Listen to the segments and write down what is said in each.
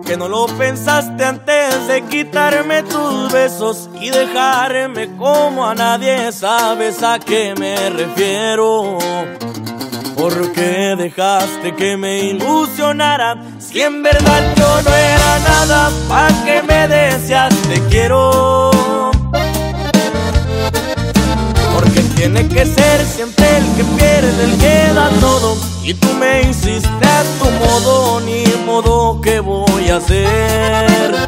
que no lo pensaste antes de quitarme tus besos y dejarme como a nadie sabes a qué me refiero. ¿Por qué dejaste que me ilusionara? Si en verdad yo no era nada, ¿pa' que me decías te quiero? Porque tiene que ser siempre el que pierde, el que da todo. Y tú me hiciste a tu modo, ni modo que voy a hacer.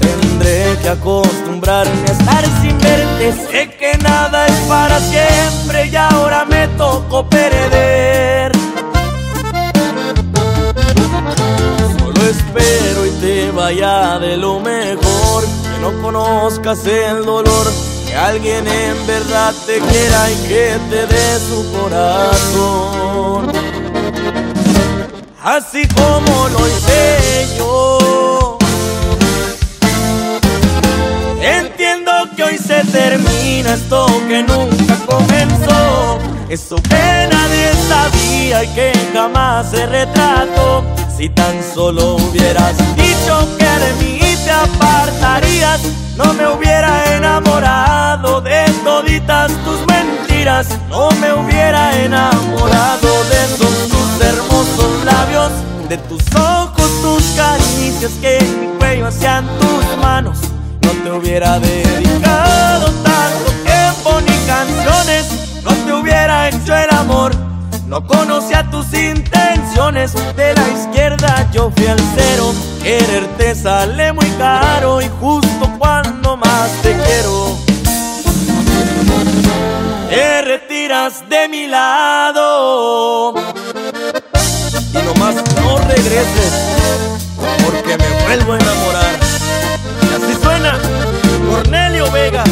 Tendré que acostumbrarme a estar sin verte. Sé que nada es para siempre y ahora me tocó perder. Solo espero y te vaya de lo mejor. Que no conozcas el dolor. Que alguien en verdad te quiera y que te dé su corazón. Así como lo hice comenzó. Eso que nadie sabía y que jamás se retrató. Si tan solo hubieras dicho que de mí te apartarías, no me hubiera enamorado de toditas tus mentiras. No me hubiera enamorado de esos tus hermosos labios, de tus ojos, tus caricias que en mi cuello hacían tus manos. No te hubiera dedicado de la izquierda yo fui al cero. Quererte sale muy caro y justo cuando más te quiero. Te retiras de mi lado y nomás no regreses porque me vuelvo a enamorar. Y así suena Cornelio Vega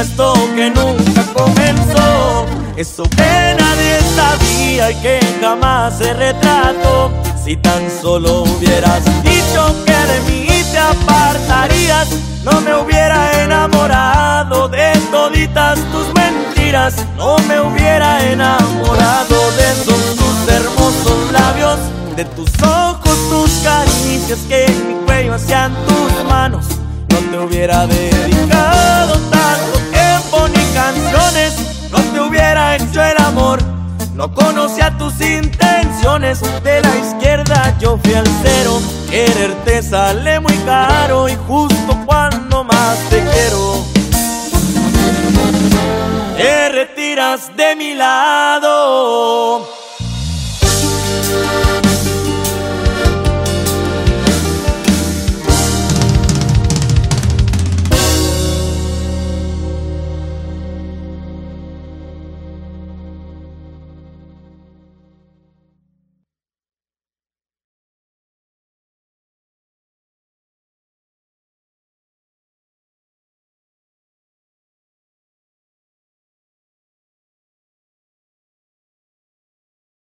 esto que nunca comenzó. Eso que nadie sabía y que jamás se retrató. Si tan solo hubieras dicho que de mí te apartarías, no me hubiera enamorado de toditas tus mentiras. No me hubiera enamorado de esos tus hermosos labios, de tus ojos, tus caricias que en mi cuello hacían tus manos. No te hubiera dedicado de la izquierda yo fui al cero. Quererte sale muy caro y justo cuando más te quiero. Te retiras de mi lado